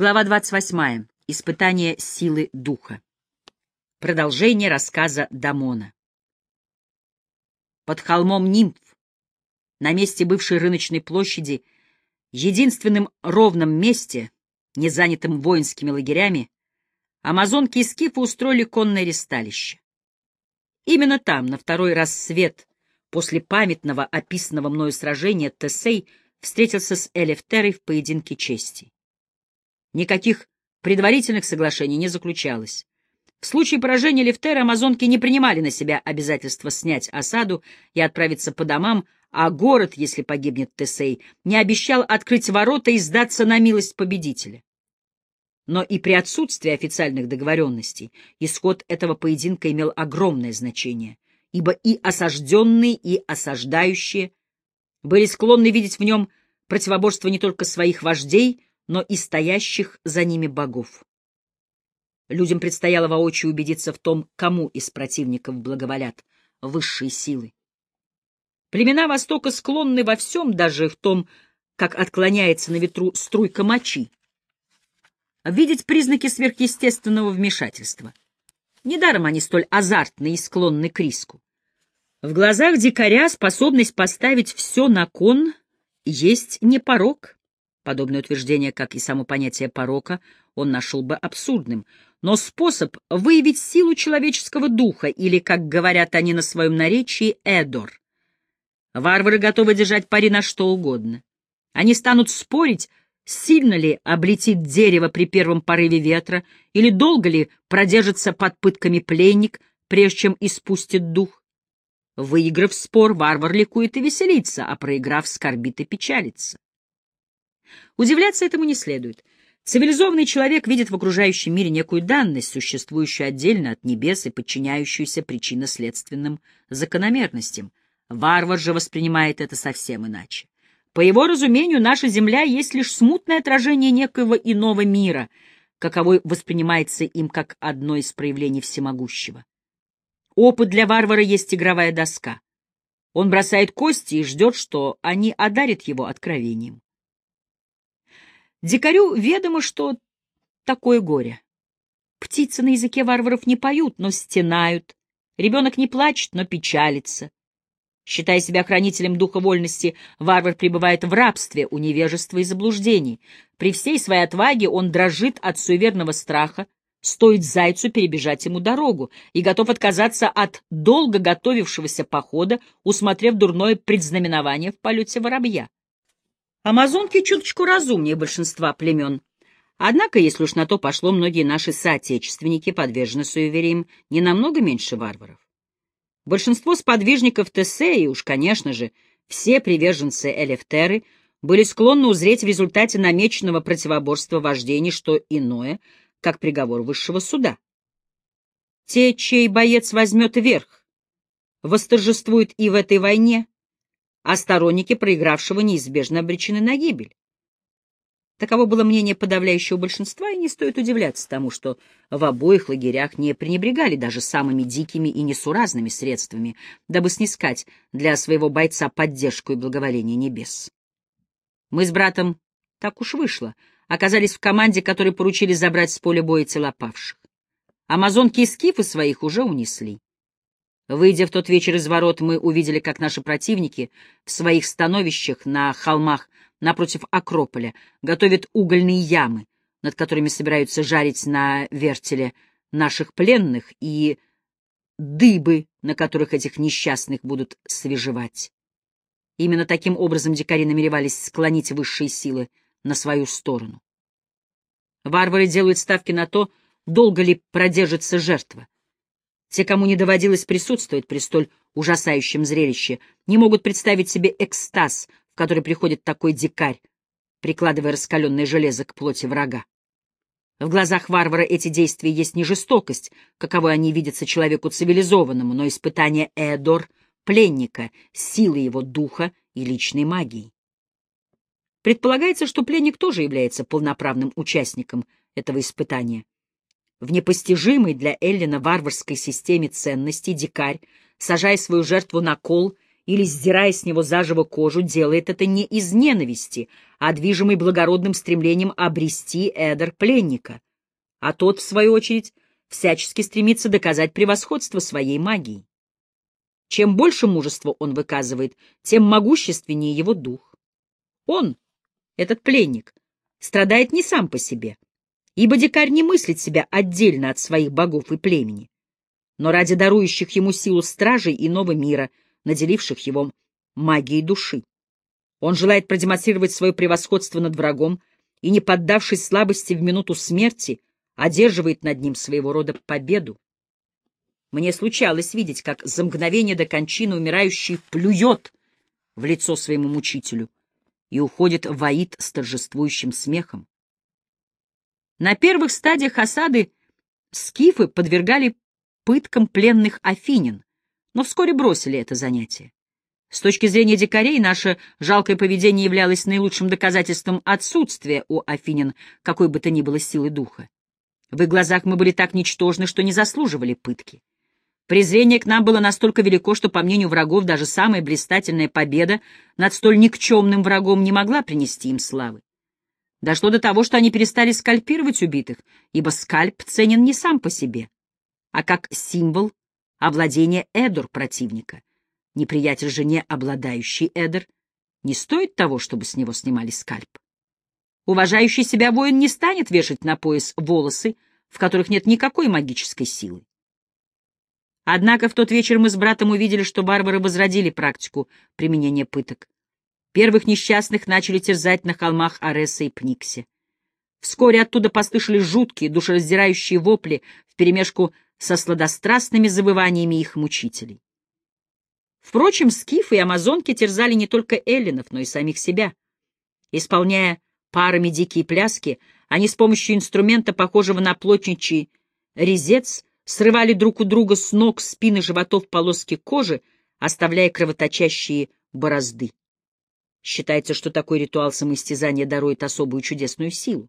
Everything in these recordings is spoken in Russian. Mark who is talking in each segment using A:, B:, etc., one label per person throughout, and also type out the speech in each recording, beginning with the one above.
A: Глава 28. Испытание силы духа. Продолжение рассказа Дамона. Под холмом Нимф, на месте бывшей рыночной площади, единственным ровном месте, не занятым воинскими лагерями, амазонки и скифы устроили конное ресталище. Именно там, на второй рассвет, после памятного описанного мною сражения, Тесей встретился с Элефтерой в поединке чести. Никаких предварительных соглашений не заключалось. В случае поражения Лефтера амазонки не принимали на себя обязательство снять осаду и отправиться по домам, а город, если погибнет Тесей, не обещал открыть ворота и сдаться на милость победителя. Но и при отсутствии официальных договоренностей исход этого поединка имел огромное значение, ибо и осажденные, и осаждающие были склонны видеть в нем противоборство не только своих вождей, но и стоящих за ними богов. Людям предстояло воочию убедиться в том, кому из противников благоволят высшие силы. Племена Востока склонны во всем, даже в том, как отклоняется на ветру струйка мочи, видеть признаки сверхъестественного вмешательства. Недаром они столь азартны и склонны к риску. В глазах дикаря способность поставить все на кон есть не порог. Подобное утверждение, как и само понятие порока, он нашел бы абсурдным. Но способ выявить силу человеческого духа, или, как говорят они на своем наречии, эдор. Варвары готовы держать пари на что угодно. Они станут спорить, сильно ли облетит дерево при первом порыве ветра, или долго ли продержится под пытками пленник, прежде чем испустит дух. Выиграв спор, варвар ликует и веселится, а проиграв, скорбит и печалится. Удивляться этому не следует. Цивилизованный человек видит в окружающем мире некую данность, существующую отдельно от небес и подчиняющуюся причинно-следственным закономерностям. Варвар же воспринимает это совсем иначе. По его разумению, наша Земля есть лишь смутное отражение некоего иного мира, каковой воспринимается им как одно из проявлений всемогущего. Опыт для варвара есть игровая доска. Он бросает кости и ждет, что они одарят его откровением. Дикарю ведомо, что такое горе. Птицы на языке варваров не поют, но стенают. Ребенок не плачет, но печалится. Считая себя хранителем духа вольности, варвар пребывает в рабстве у невежества и заблуждений. При всей своей отваге он дрожит от суеверного страха, стоит зайцу перебежать ему дорогу, и готов отказаться от долго готовившегося похода, усмотрев дурное предзнаменование в полете воробья. Амазонки чуточку разумнее большинства племен. Однако, если уж на то пошло, многие наши соотечественники подвержены суевериям не намного меньше варваров. Большинство сподвижников Тесеи, уж, конечно же, все приверженцы Элефтеры, были склонны узреть в результате намеченного противоборства вождей не что иное, как приговор высшего суда. Те, чей боец возьмет верх, восторжествуют и в этой войне, а сторонники проигравшего неизбежно обречены на гибель. Таково было мнение подавляющего большинства, и не стоит удивляться тому, что в обоих лагерях не пренебрегали даже самыми дикими и несуразными средствами, дабы снискать для своего бойца поддержку и благоволение небес. Мы с братом, так уж вышло, оказались в команде, которой поручили забрать с поля боя тела павших. Амазонки и скифы своих уже унесли. Выйдя в тот вечер из ворот, мы увидели, как наши противники в своих становищах на холмах напротив Акрополя готовят угольные ямы, над которыми собираются жарить на вертеле наших пленных и дыбы, на которых этих несчастных будут свежевать. Именно таким образом дикари намеревались склонить высшие силы на свою сторону. Варвары делают ставки на то, долго ли продержится жертва. Те, кому не доводилось присутствовать при столь ужасающем зрелище, не могут представить себе экстаз, в который приходит такой дикарь, прикладывая раскаленное железо к плоти врага. В глазах варвара эти действия есть не жестокость, каковой они видятся человеку цивилизованному, но испытание Эдор, пленника, силы его духа и личной магии. Предполагается, что пленник тоже является полноправным участником этого испытания. В непостижимой для Эллина варварской системе ценностей дикарь, сажая свою жертву на кол или сдирая с него заживо кожу, делает это не из ненависти, а движимый благородным стремлением обрести Эдер пленника, а тот, в свою очередь, всячески стремится доказать превосходство своей магии. Чем больше мужества он выказывает, тем могущественнее его дух. Он, этот пленник, страдает не сам по себе, ибо дикарь не мыслит себя отдельно от своих богов и племени, но ради дарующих ему силу стражей иного мира, наделивших его магией души. Он желает продемонстрировать свое превосходство над врагом и, не поддавшись слабости в минуту смерти, одерживает над ним своего рода победу. Мне случалось видеть, как за мгновение до кончины умирающий плюет в лицо своему мучителю и уходит в аид с торжествующим смехом. На первых стадиях осады скифы подвергали пыткам пленных афинин, но вскоре бросили это занятие. С точки зрения дикарей, наше жалкое поведение являлось наилучшим доказательством отсутствия у афинин какой бы то ни было силы духа. В их глазах мы были так ничтожны, что не заслуживали пытки. Презрение к нам было настолько велико, что, по мнению врагов, даже самая блистательная победа над столь никчемным врагом не могла принести им славы. Дошло до того, что они перестали скальпировать убитых, ибо скальп ценен не сам по себе, а как символ овладения эдор противника. Неприятель же, не обладающий эдор, не стоит того, чтобы с него снимали скальп. Уважающий себя воин не станет вешать на пояс волосы, в которых нет никакой магической силы. Однако в тот вечер мы с братом увидели, что варвары возродили практику применения пыток. Первых несчастных начали терзать на холмах Ареса и Пниксе. Вскоре оттуда послышались жуткие, душераздирающие вопли вперемешку со сладострастными забываниями их мучителей. Впрочем, скифы и амазонки терзали не только эллинов, но и самих себя. Исполняя парами дикие пляски, они с помощью инструмента, похожего на плотничий резец, срывали друг у друга с ног, спины, животов полоски кожи, оставляя кровоточащие борозды. Считается, что такой ритуал самоистязания дарует особую чудесную силу.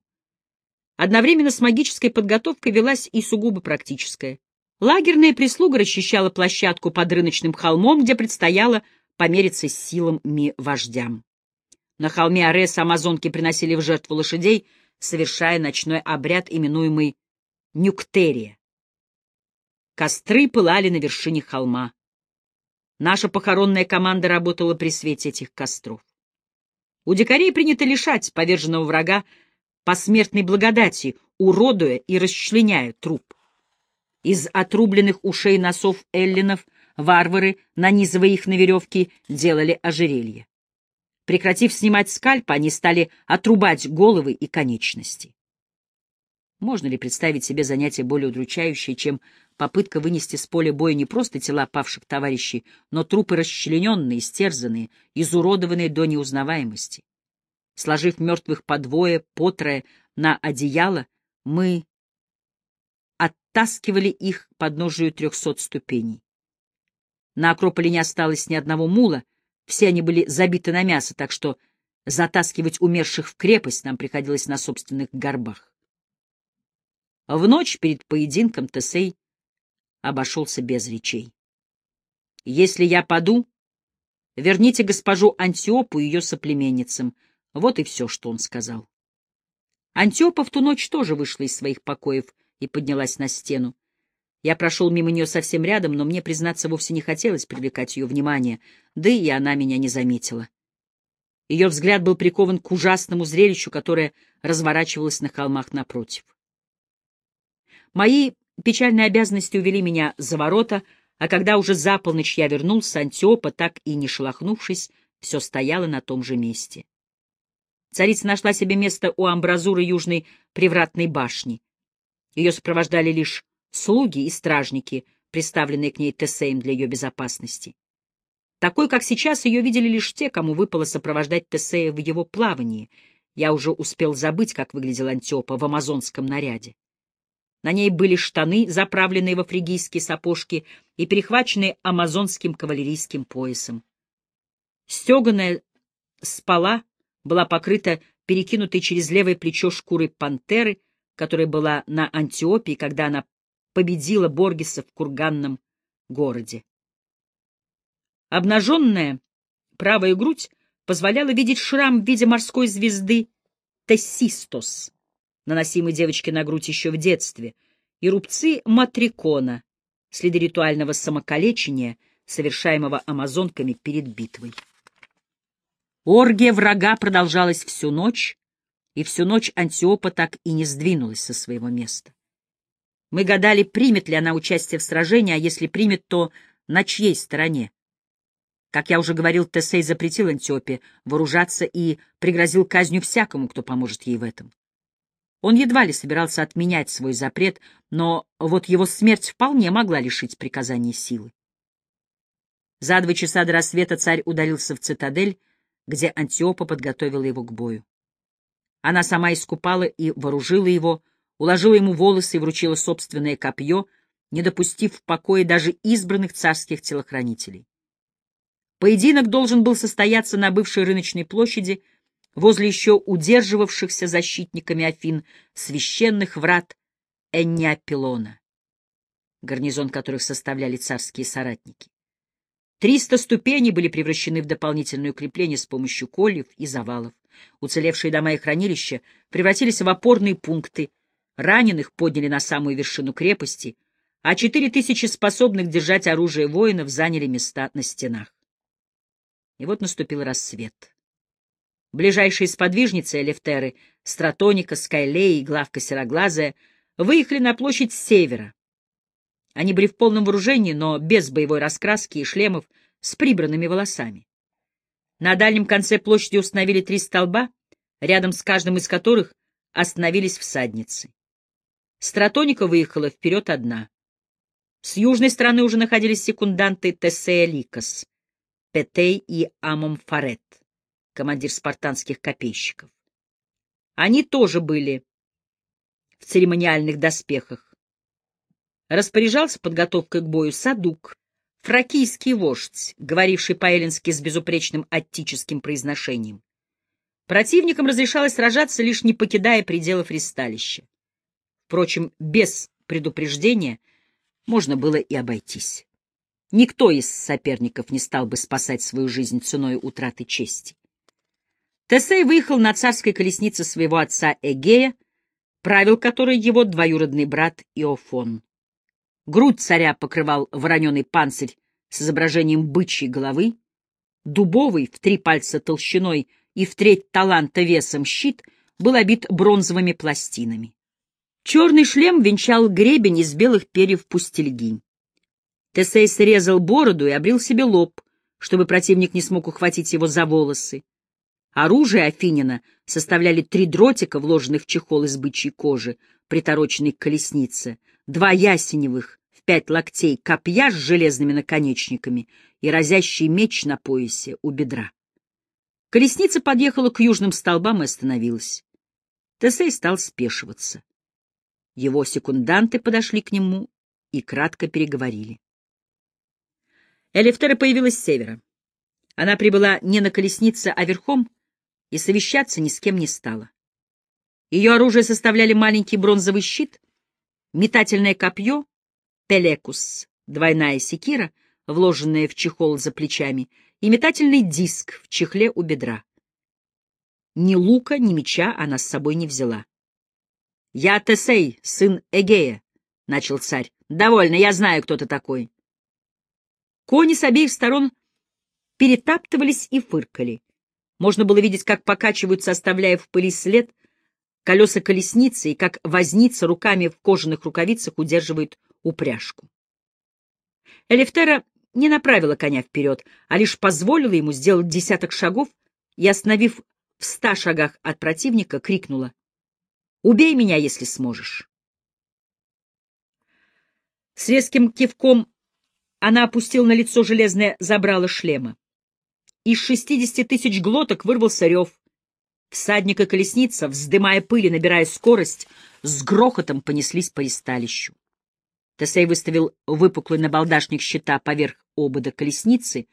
A: Одновременно с магической подготовкой велась и сугубо практическая. Лагерная прислуга расчищала площадку под рыночным холмом, где предстояло помериться с силами вождям. На холме Арес амазонки приносили в жертву лошадей, совершая ночной обряд, именуемый нюктерия. Костры пылали на вершине холма. Наша похоронная команда работала при свете этих костров. У дикарей принято лишать поверженного врага посмертной благодати, уродуя и расчленяя труп. Из отрубленных ушей носов эллинов варвары, нанизывая их на веревки, делали ожерелье. Прекратив снимать скальп, они стали отрубать головы и конечности. Можно ли представить себе занятие более удручающее, чем попытка вынести с поля боя не просто тела павших товарищей, но трупы расчлененные, истерзанные, изуродованные до неузнаваемости? Сложив мертвых по двое, по трое на одеяло, мы оттаскивали их к подножию трехсот ступеней. На Акрополе не осталось ни одного мула, все они были забиты на мясо, так что затаскивать умерших в крепость нам приходилось на собственных горбах. В ночь перед поединком Тесей обошелся без речей. «Если я паду, верните госпожу Антиопу и ее соплеменницам». Вот и все, что он сказал. Антиопа в ту ночь тоже вышла из своих покоев и поднялась на стену. Я прошел мимо нее совсем рядом, но мне, признаться, вовсе не хотелось привлекать ее внимание, да и она меня не заметила. Ее взгляд был прикован к ужасному зрелищу, которое разворачивалось на холмах напротив. Мои печальные обязанности увели меня за ворота, а когда уже за полночь я вернулся, Антиопа, так и не шелохнувшись, все стояла на том же месте. Царица нашла себе место у амбразуры южной привратной башни. Ее сопровождали лишь слуги и стражники, приставленные к ней Тесеем для ее безопасности. Такой, как сейчас, ее видели лишь те, кому выпало сопровождать Тесея в его плавании. Я уже успел забыть, как выглядел Антиопа в амазонском наряде. На ней были штаны, заправленные во фригийские сапожки и перехваченные амазонским кавалерийским поясом. Стеганая спала была покрыта перекинутой через левое плечо шкурой пантеры, которая была на Антиопии, когда она победила Боргеса в курганном городе. Обнаженная правая грудь позволяла видеть шрам в виде морской звезды Тессистос, наносимый девочке на грудь еще в детстве, и рубцы матрикона, следы ритуального самокалечения, совершаемого амазонками перед битвой. Оргия врага продолжалась всю ночь, и всю ночь Антиопа так и не сдвинулась со своего места. Мы гадали, примет ли она участие в сражении, а если примет, то на чьей стороне. Как я уже говорил, Тесей запретил Антиопе вооружаться и пригрозил казнью всякому, кто поможет ей в этом. Он едва ли собирался отменять свой запрет, но вот его смерть вполне могла лишить приказания силы. За два часа до рассвета царь удалился в цитадель, где Антиопа подготовила его к бою. Она сама искупала и вооружила его, уложила ему волосы и вручила собственное копье, не допустив в покое даже избранных царских телохранителей. Поединок должен был состояться на бывшей рыночной площади возле еще удерживавшихся защитниками Афин священных врат Энниапилона, гарнизон которых составляли царские соратники. Триста ступеней были превращены в дополнительные укрепления с помощью кольев и завалов. Уцелевшие дома и хранилища превратились в опорные пункты, раненых подняли на самую вершину крепости, а четыре тысячи способных держать оружие воинов заняли места на стенах. И вот наступил рассвет. Ближайшие сподвижницы Элефтеры, Стратоника, Скайлея и Главка Сероглазая, выехали на площадь с севера. Они были в полном вооружении, но без боевой раскраски и шлемов, с прибранными волосами. На дальнем конце площади установили три столба, рядом с каждым из которых остановились всадницы. Стратоника выехала вперед одна. С южной стороны уже находились секунданты Тесея Ликас — Петей и Амомфарет, командир спартанских копейщиков. Они тоже были в церемониальных доспехах. Распоряжался подготовкой к бою Садук, фракийский вождь, говоривший по-эллински с безупречным аттическим произношением. Противникам разрешалось сражаться, лишь не покидая пределов ристалища. Впрочем, без предупреждения можно было и обойтись. Никто из соперников не стал бы спасать свою жизнь ценой утраты чести. Тесей выехал на царской колеснице своего отца Эгея, правил которой его двоюродный брат Иофон. Грудь царя покрывал вороненый панцирь с изображением бычьей головы, дубовый в три пальца толщиной и в треть таланта весом щит был обит бронзовыми пластинами. Черный шлем венчал гребень из белых перьев пустельги. Тесей срезал бороду и обрил себе лоб, чтобы противник не смог ухватить его за волосы. Оружие Афинина составляли три дротика, вложенных в чехол из бычьей кожи, притороченный к колеснице, два ясеневых в пять локтей копья с железными наконечниками и разящий меч на поясе у бедра. Колесница подъехала к южным столбам и остановилась. Тесей стал спешиваться. Его секунданты подошли к нему и кратко переговорили. Элифтера появилась с севера. Она прибыла не на колеснице, а верхом, и совещаться ни с кем не стала. Ее оружие составляли маленький бронзовый щит, метательное копье, пелекус, двойная секира, вложенная в чехол за плечами, и метательный диск в чехле у бедра. Ни лука, ни меча она с собой не взяла. — Я Тесей, сын Эгея, — начал царь. — Довольно, я знаю, кто ты такой. Кони с обеих сторон перетаптывались и фыркали. Можно было видеть, как покачиваются, оставляя в пыли след, колеса колесницы и как возница руками в кожаных рукавицах удерживает упряжку. Элифтера не направила коня вперед, а лишь позволила ему сделать десяток шагов и, остановив в ста шагах от противника, крикнула «Убей меня, если сможешь». С резким кивком она опустила на лицо железное забрало шлема. Из шестидесяти тысяч глоток вырвался рев. Всадник и колесница, вздымая пыль и набирая скорость, с грохотом понеслись по ристалищу. Тесей выставил выпуклый набалдашник щита поверх обода колесницы,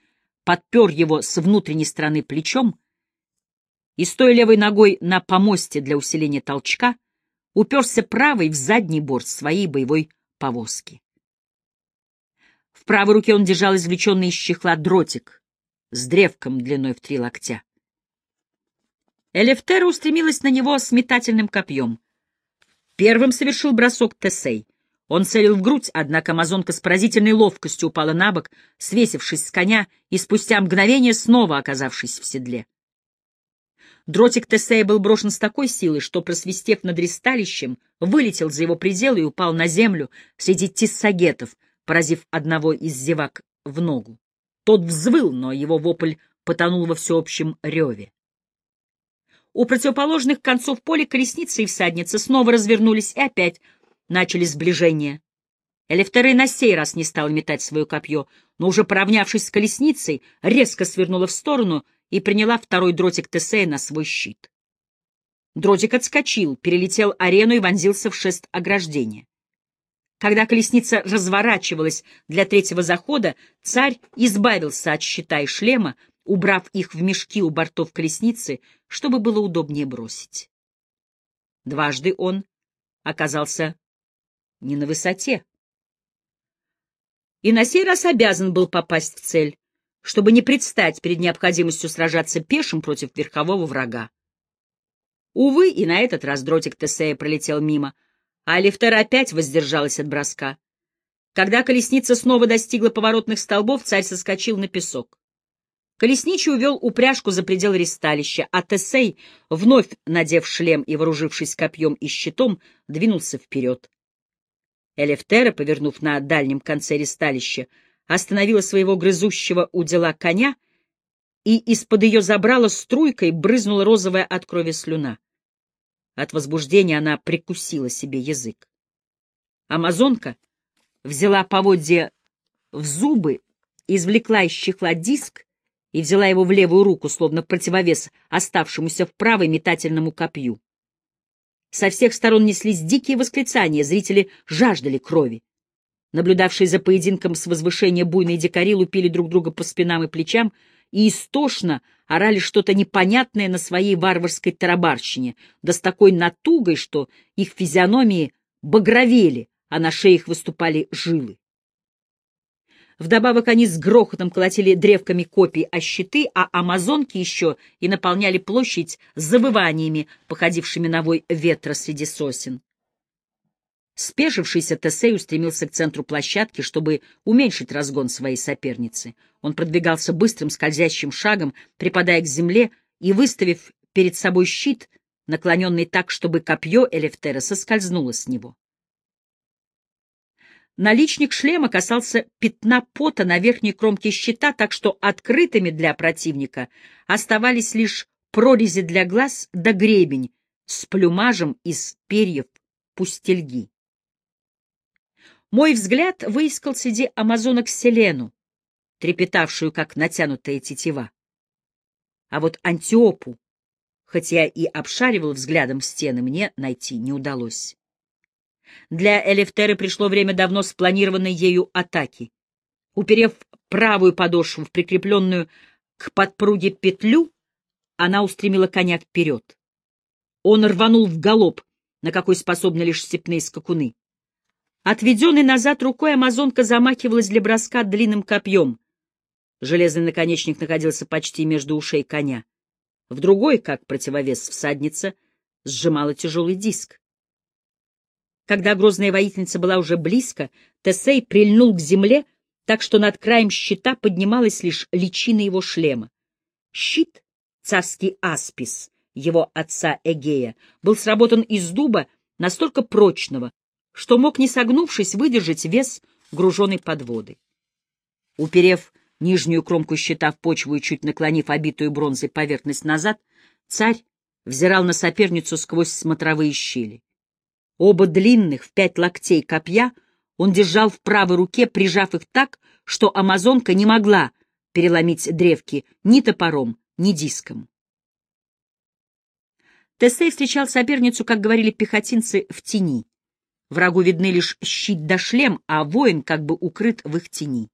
A: подпер его с внутренней стороны плечом и, стоя левой ногой на помосте для усиления толчка, уперся правой в задний борт своей боевой повозки. правой руке он держал извлеченный из чехла дротик с древком длиной в три локтя. Элефтера устремилась на него с метательным копьем. Первым совершил бросок Тесей. Он целил в грудь, однако амазонка с поразительной ловкостью упала на бок, свесившись с коня и спустя мгновение снова оказавшись в седле. Дротик Тесея был брошен с такой силой, что, просвистев над ристалищем, вылетел за его пределы и упал на землю среди тиссагетов, поразив одного из зевак в ногу. Тот взвыл, но его вопль потонул во всеобщем реве. У противоположных концов поля колесницы и всадницы снова развернулись и опять начали сближение. Элефтеры на сей раз не стал метать свое копье, но уже поравнявшись с колесницей, резко свернула в сторону и приняла второй дротик Тесея на свой щит. Дротик отскочил, перелетел арену и вонзился в шест ограждения. Когда колесница разворачивалась для третьего захода, царь избавился от щита и шлема, убрав их в мешки у бортов колесницы, чтобы было удобнее бросить. Дважды он оказался не на высоте. И на сей раз обязан был попасть в цель, чтобы не предстать перед необходимостью сражаться пешим против верхового врага. Увы, и на этот раз дротик Тесея пролетел мимо — а Алифтера опять воздержалась от броска. Когда колесница снова достигла поворотных столбов, царь соскочил на песок. Колесничий увел упряжку за предел ристалища, а Тесей, вновь надев шлем и вооружившись копьем и щитом, двинулся вперед. Элефтера, повернув на дальнем конце ристалища, остановила своего грызущего у дела коня, и из-под ее забрала струйкой брызнула розовая от крови слюна. От возбуждения она прикусила себе язык. Амазонка взяла поводья в зубы, извлекла из чехла диск и взяла его в левую руку, словно противовес оставшемуся в правой метательному копью. Со всех сторон неслись дикие восклицания, зрители жаждали крови. Наблюдавшие за поединком с возвышения буйные дикари лупили друг друга по спинам и плечам и истошно орали что-то непонятное на своей варварской тарабарщине, да с такой натугой, что их физиономии багровели, а на шеях выступали жилы. Вдобавок они с грохотом колотили древками копий о щиты, а амазонки еще и наполняли площадь завываниями, походившими на вой ветра среди сосен. Спешившийся Тесей устремился к центру площадки, чтобы уменьшить разгон своей соперницы. Он продвигался быстрым скользящим шагом, припадая к земле и выставив перед собой щит, наклоненный так, чтобы копье Элефтера соскользнуло с него. Наличник шлема касался пятна пота на верхней кромке щита, так что открытыми для противника оставались лишь прорези для глаз да гребень с плюмажем из перьев пустельги. Мой взгляд выискал среди амазонок Селену, трепетавшую, как натянутая тетива. А вот Антиопу, хотя и обшаривал взглядом стены, мне найти не удалось. Для Элефтеры пришло время давно спланированной ею атаки. Уперев правую подошву в прикрепленную к подпруге петлю, она устремила коня вперед. Он рванул в галоп, на какой способны лишь степные скакуны. Отведенной назад рукой амазонка замахивалась для броска длинным копьем. Железный наконечник находился почти между ушей коня. В другой, как противовес всадница, сжимала тяжелый диск. Когда грозная воительница была уже близко, Тесей прильнул к земле, так что над краем щита поднималась лишь личина его шлема. Щит, царский аспис, его отца Эгея, был сработан из дуба настолько прочного, что мог, не согнувшись, выдержать вес груженной подводы. Уперев нижнюю кромку щита в почву и чуть наклонив обитую бронзой поверхность назад, царь взирал на соперницу сквозь смотровые щели. Оба длинных в пять локтей копья он держал в правой руке, прижав их так, что амазонка не могла переломить древки ни топором, ни диском. Тесей встречал соперницу, как говорили пехотинцы, в тени. Врагу видны лишь щит да шлем, а воин как бы укрыт в их тени.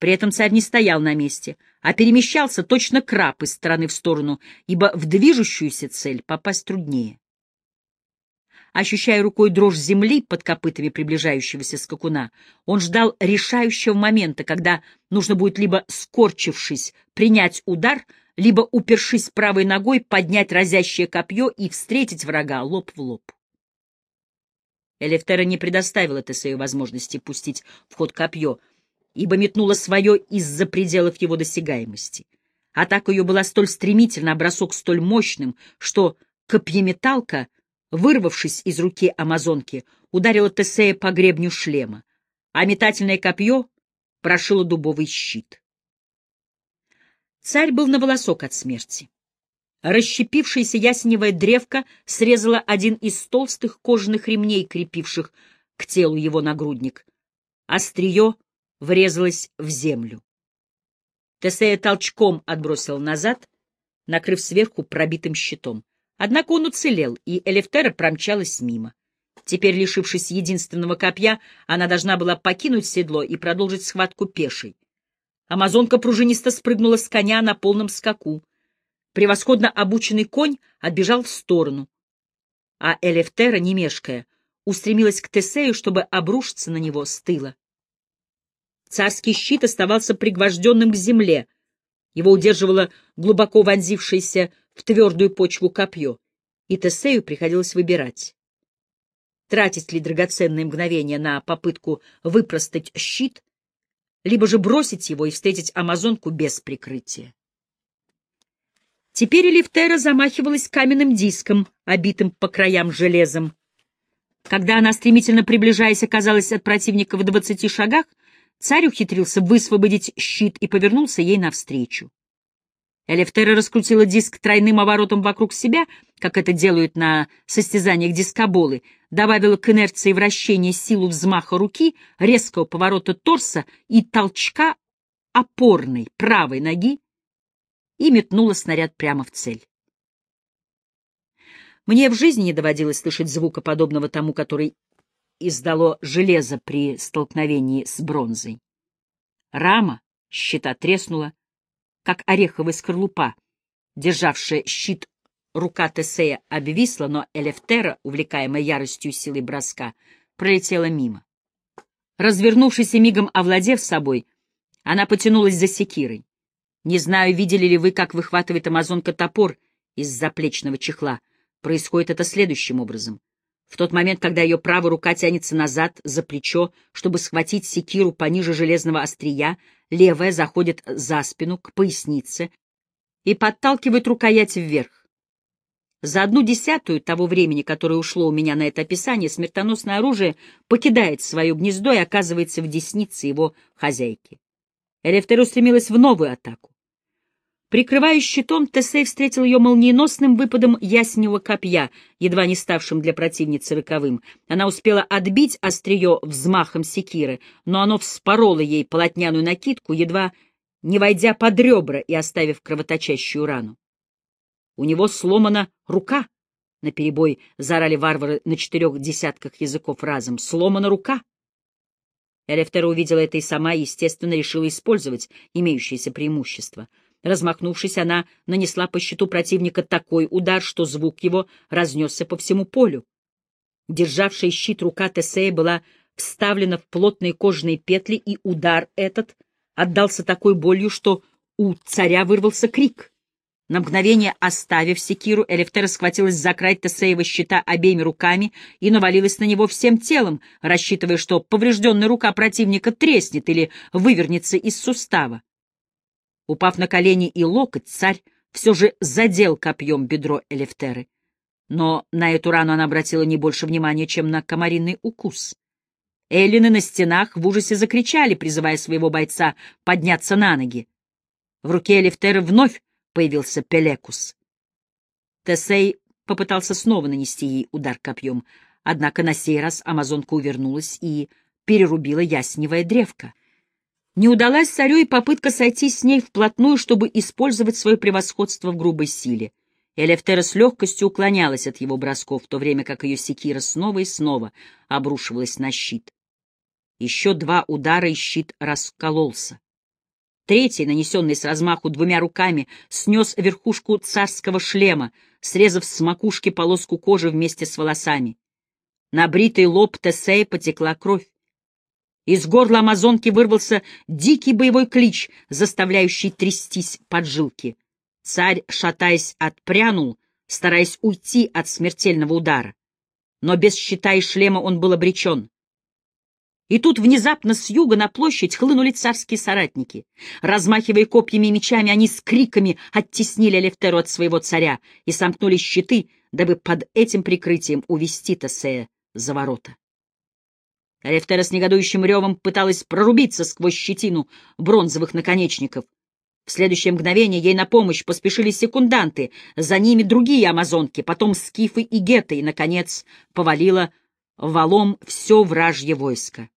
A: При этом царь не стоял на месте, а перемещался точно краб из стороны в сторону, ибо в движущуюся цель попасть труднее. ощущая рукой дрожь земли под копытами приближающегося скакуна. Он ждал решающего момента, когда нужно будет либо скорчившись принять удар, либо, упершись правой ногой, поднять разящее копье и встретить врага лоб в лоб. Элефтера не предоставила Тесею возможности пустить в ход копье, ибо метнула свое из-за пределов его досягаемости. Атака ее была столь стремительна, а бросок столь мощным, что копьеметалка, вырвавшись из руки амазонки, ударила Тесея по гребню шлема, а метательное копье прошило дубовый щит. Царь был на волосок от смерти. Расщепившаяся ясеневая древка срезала один из толстых кожаных ремней, крепивших к телу его нагрудник. Острие врезалось в землю. Тесея толчком отбросил назад, накрыв сверху пробитым щитом. Однако он уцелел, и Элефтера промчалась мимо. Теперь, лишившись единственного копья, она должна была покинуть седло и продолжить схватку пешей. Амазонка пружинисто спрыгнула с коня на полном скаку. Превосходно обученный конь отбежал в сторону, а Элефтера, не мешкая, устремилась к Тесею, чтобы обрушиться на него с тыла. Царский щит оставался пригвожденным к земле. Его удерживало глубоко вонзившееся в твердую почву копье, и Тесею приходилось выбирать. Тратить ли драгоценные мгновения на попытку выпростать щит, либо же бросить его и встретить амазонку без прикрытия. Теперь Элифтера замахивалась каменным диском, обитым по краям железом. Когда она, стремительно приближаясь, оказалась от противника в двадцати шагах, царь ухитрился высвободить щит и повернулся ей навстречу. Элефтера раскрутила диск тройным оборотом вокруг себя, как это делают на состязаниях дискоболы, добавила к инерции вращения силу взмаха руки, резкого поворота торса и толчка опорной правой ноги, и метнула снаряд прямо в цель. Мне в жизни не доводилось слышать звука, подобного тому, который издало железо при столкновении с бронзой. Рама щита треснула, как ореховая скорлупа, державшая щит рука Тесея обвисла, но Элефтера, увлекаемая яростью силой броска, пролетела мимо. Развернувшись и мигом овладев собой, она потянулась за секирой. Не знаю, видели ли вы, как выхватывает амазонка топор из заплечного чехла. Происходит это следующим образом. В тот момент, когда ее правая рука тянется назад, за плечо, чтобы схватить секиру пониже железного острия, левая заходит за спину, к пояснице, и подталкивает рукоять вверх. За одну десятую того времени, которое ушло у меня на это описание, смертоносное оружие покидает свое гнездо и оказывается в деснице его хозяйки. Элефтер устремилась в новую атаку. Прикрываясь щитом, Тесей встретил ее молниеносным выпадом яснего копья, едва не ставшим для противницы роковым. Она успела отбить острие взмахом секиры, но оно вспороло ей полотняную накидку, едва не войдя под ребра и оставив кровоточащую рану. У него сломана рука, — наперебой заорали варвары на четырех десятках языков разом. Сломана рука! Элефтера увидела это и сама, естественно, решила использовать имеющееся преимущество — Размахнувшись, она нанесла по щиту противника такой удар, что звук его разнесся по всему полю. Державшая щит рука Тесея была вставлена в плотные кожаные петли, и удар этот отдался такой болью, что у царя вырвался крик. На мгновение оставив секиру, Элефтера схватилась за край Тесеева щита обеими руками и навалилась на него всем телом, рассчитывая, что поврежденная рука противника треснет или вывернется из сустава. Упав на колени и локоть, царь все же задел копьем бедро Элефтеры. Но на эту рану она обратила не больше внимания, чем на комариный укус. Эллины на стенах в ужасе закричали, призывая своего бойца подняться на ноги. В руке Элефтеры вновь появился Пелекус. Тесей попытался снова нанести ей удар копьем, однако на сей раз амазонка увернулась и перерубила ясневое древко. Не удалась царю и попытка сойти с ней вплотную, чтобы использовать свое превосходство в грубой силе. Элефтера с легкостью уклонялась от его бросков, в то время как ее секира снова и снова обрушивалась на щит. Еще два удара, и щит раскололся. Третий, нанесенный с размаху двумя руками, снес верхушку царского шлема, срезав с макушки полоску кожи вместе с волосами. На бритый лоб Тесея потекла кровь. Из горла амазонки вырвался дикий боевой клич, заставляющий трястись поджилки. Царь, шатаясь, отпрянул, стараясь уйти от смертельного удара. Но без щита и шлема он был обречен. И тут внезапно с юга на площадь хлынули царские соратники. Размахивая копьями и мечами, они с криками оттеснили Алефтеру от своего царя и сомкнули щиты, дабы под этим прикрытием увести Тесея за ворота. Алефтера с негодующим ревом пыталась прорубиться сквозь щетину бронзовых наконечников. В следующее мгновение ей на помощь поспешили секунданты, за ними другие амазонки, потом скифы и геты, и, наконец, повалило валом все вражье войско.